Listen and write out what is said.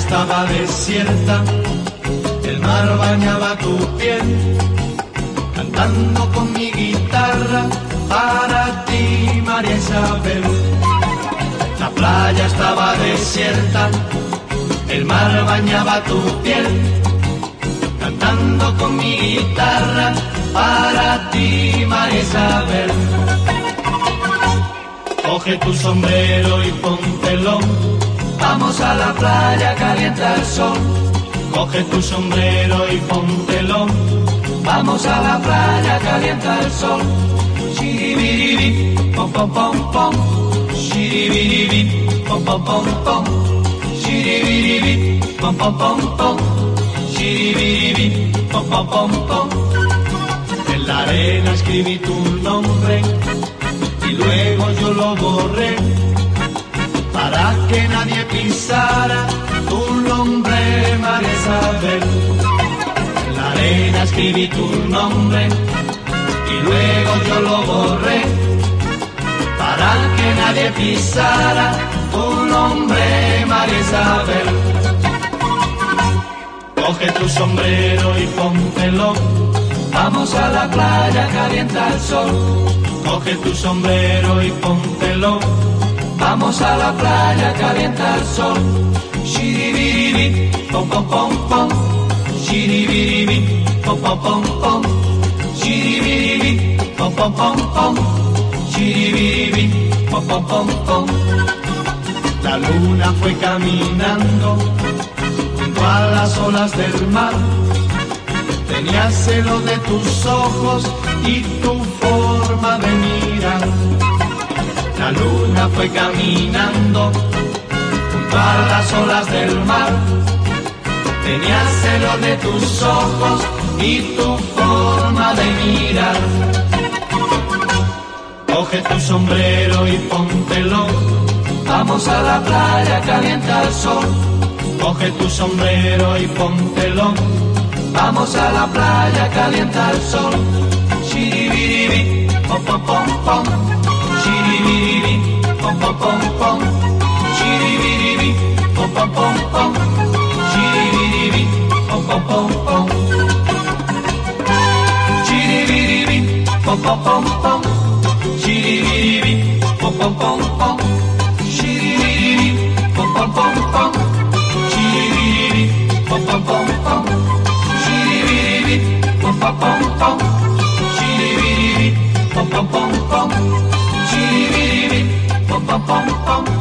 estaba desierta, el mar bañaba tu piel, cantando con mi guitarra para ti, María Isabel. La playa estaba desierta, el mar bañaba tu piel, cantando con mi guitarra para ti, María Isabel. Coge tu sombrero y póntelo, vamos a la playa, calienta el sol. Coge tu sombrero y póntelo, vamos a la playa, calienta el sol. Shiribiribi, pom pom pom pom, shiribiribi, pom pom pom pom, shiribiribi, pom pom pom pom, shiribiribi, pom pom pom pom. En la arena escribí tu nombre y luego yo lo borré para que nadie pisara tu nombre, María Isabel. En la arena escribí tu nombre y luego yo lo borré para que nadie pisara tu nombre, María Isabel. Coge tu sombrero y póntelo, vamos a la playa, calienta el sol. Coge tu sombrero y póntelo, vamos a la playa, calienta el sol. Shiribiribi, pom pom pom pom, shiribiribi, pom pom pom pom, shiribiribi, pom pom pom pom, shiribiribi, pom pom pom pom. La luna fue caminando junto a las olas del mar. Tenía celo de tus ojos y tu forma fue caminando junto a las olas del mar. Tenía celo de tus ojos y tu forma de mirar. Coge tu sombrero y póntelo. Vamos a la playa, calienta el sol. Coge tu sombrero y póntelo. Vamos a la playa, calienta el sol. Shiribiribi, pom pom pom pom. Shiribiribi, pom pom pom pom. Shiribiribi, pom pom pom pom. Shiribiribi, pom pom pom pom. Shiribiribi, pom pom pom pom. Shiribiribi, pom pom pom pom. Shiribiribi, pom pom pom pom. Shiribiribi, pom pom pom pom. Shiribiribi, pom pom pom pom. Shiribiribi, pom pom pom pom. Shiribiribi, pom bum bum bum.